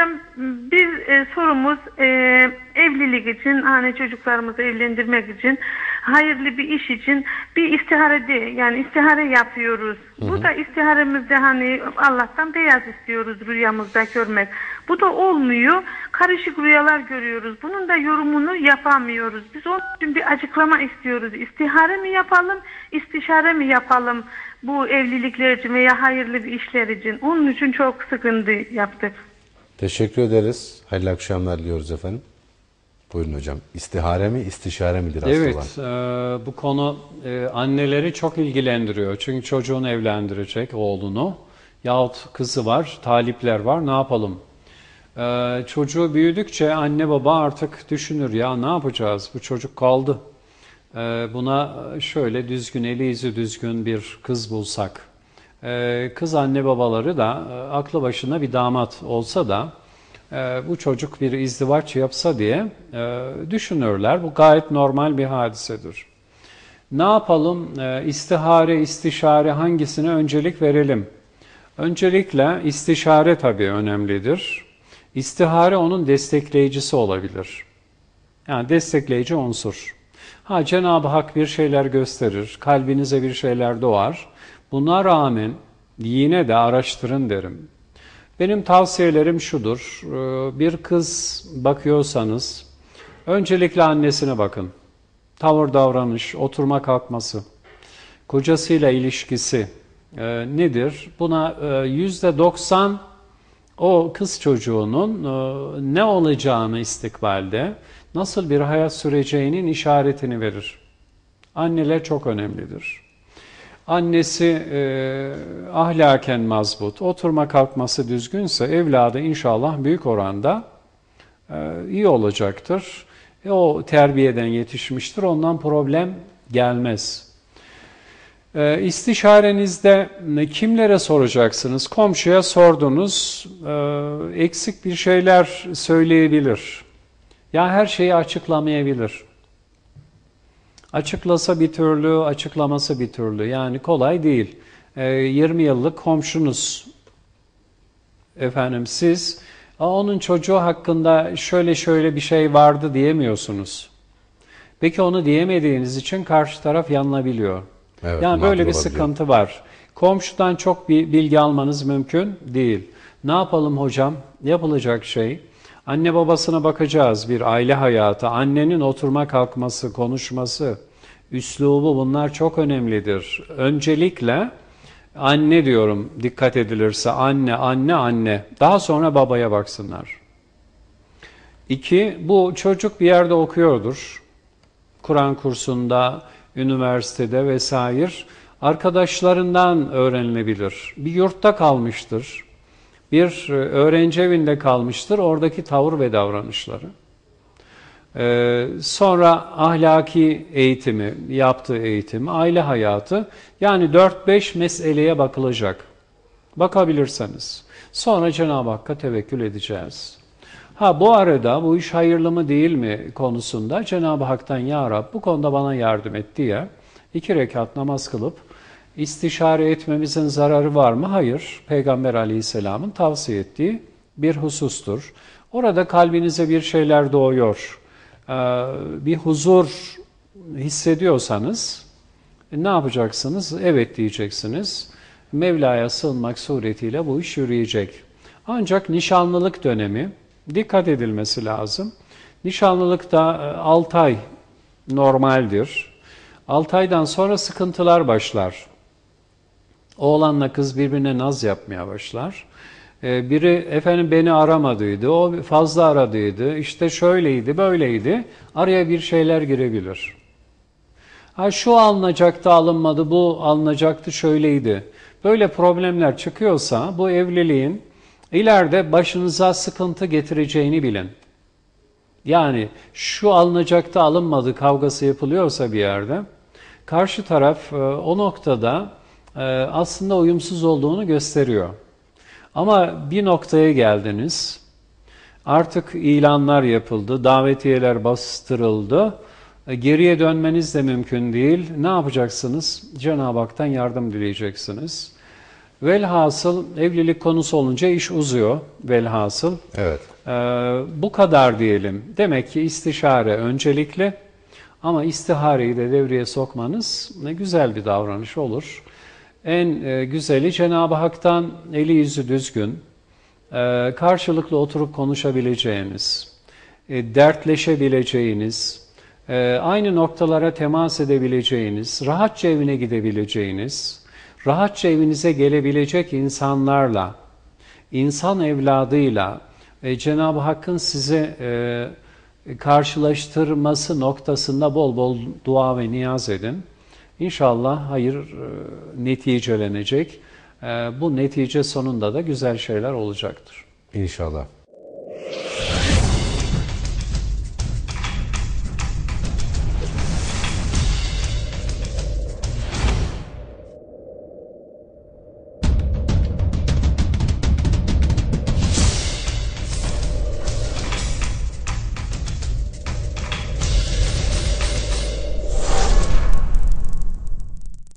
Hocam bir e, sorumuz e, evlilik için hani çocuklarımızı evlendirmek için hayırlı bir iş için bir istiharede yani istihare yapıyoruz. Bu da istiharemizde hani Allah'tan beyaz istiyoruz rüyamızda görmek. Bu da olmuyor. Karışık rüyalar görüyoruz. Bunun da yorumunu yapamıyoruz. Biz onun için bir açıklama istiyoruz. İstihare mi yapalım, istişare mi yapalım bu evlilikler için veya hayırlı bir işler için? Onun için çok sıkıntı yaptık. Teşekkür ederiz. Hayırlı akşamlar diliyoruz efendim. Buyurun hocam. İstihare mi, istişare midir aslında? Evet, e, bu konu e, anneleri çok ilgilendiriyor. Çünkü çocuğunu evlendirecek oğlunu yahut kızı var, talipler var. Ne yapalım? E, çocuğu büyüdükçe anne baba artık düşünür ya ne yapacağız? Bu çocuk kaldı. E, buna şöyle düzgün, eli yüzü düzgün bir kız bulsak. E, kız anne babaları da e, aklı başına bir damat olsa da e, bu çocuk bir izdivaç yapsa diye e, düşünürler. Bu gayet normal bir hadisedir. Ne yapalım? İstihare, istişare hangisine öncelik verelim? Öncelikle istişare tabii önemlidir. İstihare onun destekleyicisi olabilir. Yani destekleyici unsur. Ha Cenab-ı Hak bir şeyler gösterir, kalbinize bir şeyler doğar. Buna rağmen yine de araştırın derim. Benim tavsiyelerim şudur. Ee, Bir kız bakıyorsanız öncelikle annesine bakın. Tavır davranış, oturma kalkması, kocasıyla ilişkisi e, nedir? Buna e, yüzde doksan o kız çocuğunun e, ne olacağını istikbalde, nasıl bir hayat süreceğinin işaretini verir. Anneler çok önemlidir. Annesi e, ahlaken mazbut, oturma kalkması düzgünse evladı inşallah büyük oranda e, iyi olacaktır. E, o terbiyeden yetişmiştir, ondan problem gelmez. E, istişarenizde kimlere soracaksınız? Komşuya sordunuz, e, eksik bir şeyler söyleyebilir. Ya her şeyi açıklamayabilir. Açıklasa bir türlü, açıklaması bir türlü. Yani kolay değil. E, 20 yıllık komşunuz efendim siz onun çocuğu hakkında şöyle şöyle bir şey vardı diyemiyorsunuz. Peki onu diyemediğiniz için karşı taraf yanılabiliyor. Evet, yani böyle bir mağdur olabiliyor. sıkıntı var. Komşudan çok bir bilgi almanız mümkün değil. Ne yapalım hocam? Yapılacak şey anne babasına bakacağız bir aile hayatı, annenin oturma kalkması, konuşması, üslubu bunlar çok önemlidir. Öncelikle anne diyorum dikkat edilirse anne, anne, anne. Daha sonra babaya baksınlar. İki, bu çocuk bir yerde okuyordur. Kur'an kursunda, üniversitede vesaire arkadaşlarından öğrenilebilir. Bir yurtta kalmıştır. Bir e, öğrenci evinde kalmıştır. Oradaki tavır ve davranışları. Ee, sonra ahlaki eğitimi, yaptığı eğitim, aile hayatı yani 4-5 meseleye bakılacak. Bakabilirseniz. Sonra Cenab-ı Hakk'a tevekkül edeceğiz. Ha bu arada bu iş hayırlı mı değil mi konusunda Cenab-ı Hak'tan Ya Rab bu konuda bana yardım et diye iki rekat namaz kılıp istişare etmemizin zararı var mı? Hayır. Peygamber aleyhisselamın tavsiye ettiği bir husustur. Orada kalbinize bir şeyler doğuyor, ee, bir huzur hissediyorsanız ne yapacaksınız? Evet diyeceksiniz. Mevla'ya sığınmak suretiyle bu iş yürüyecek. Ancak nişanlılık dönemi dikkat edilmesi lazım. Nişanlılıkta 6 ay normaldir. 6 aydan sonra sıkıntılar başlar. Oğlanla kız birbirine naz yapmaya başlar. Ee, Biri efendim beni aramadıydı, o fazla aradıydı, işte şöyleydi, böyleydi. Araya bir şeyler girebilir. Ha şu alınacaktı, alınmadı, bu alınacaktı, şöyleydi. Böyle problemler çıkıyorsa bu evliliğin ileride başınıza sıkıntı getireceğini bilin. Yani şu alınacaktı, alınmadı kavgası yapılıyorsa bir yerde, karşı taraf e, o noktada aslında uyumsuz olduğunu gösteriyor. Ama bir noktaya geldiniz. Artık ilanlar yapıldı, davetiyeler bastırıldı. E, Geriye dönmeniz de mümkün değil. Ne yapacaksınız? Cenab-ı Hak'tan yardım dileyeceksiniz. Velhasıl evlilik konusu olunca iş uzuyor velhasıl. Evet. Ee, bu kadar diyelim. Demek ki istişare öncelikli ama istihareyi de devreye sokmanız ne güzel bir davranış olur. En e, güzeli Cenab-ı Hak'tan eli yüzü düzgün, e, karşılıklı oturup konuşabileceğiniz, e, dertleşebileceğiniz, aynı noktalara temas edebileceğiniz, rahatça evine gidebileceğiniz, rahatça evinize gelebilecek insanlarla, insan evladıyla Cenab-ı Hakk'ın size e, karşılaştırması noktasında bol bol dua ve niyaz edin. İnşallah hayır e, neticelenecek. E, bu netice sonunda da güzel şeyler olacaktır. İnşallah.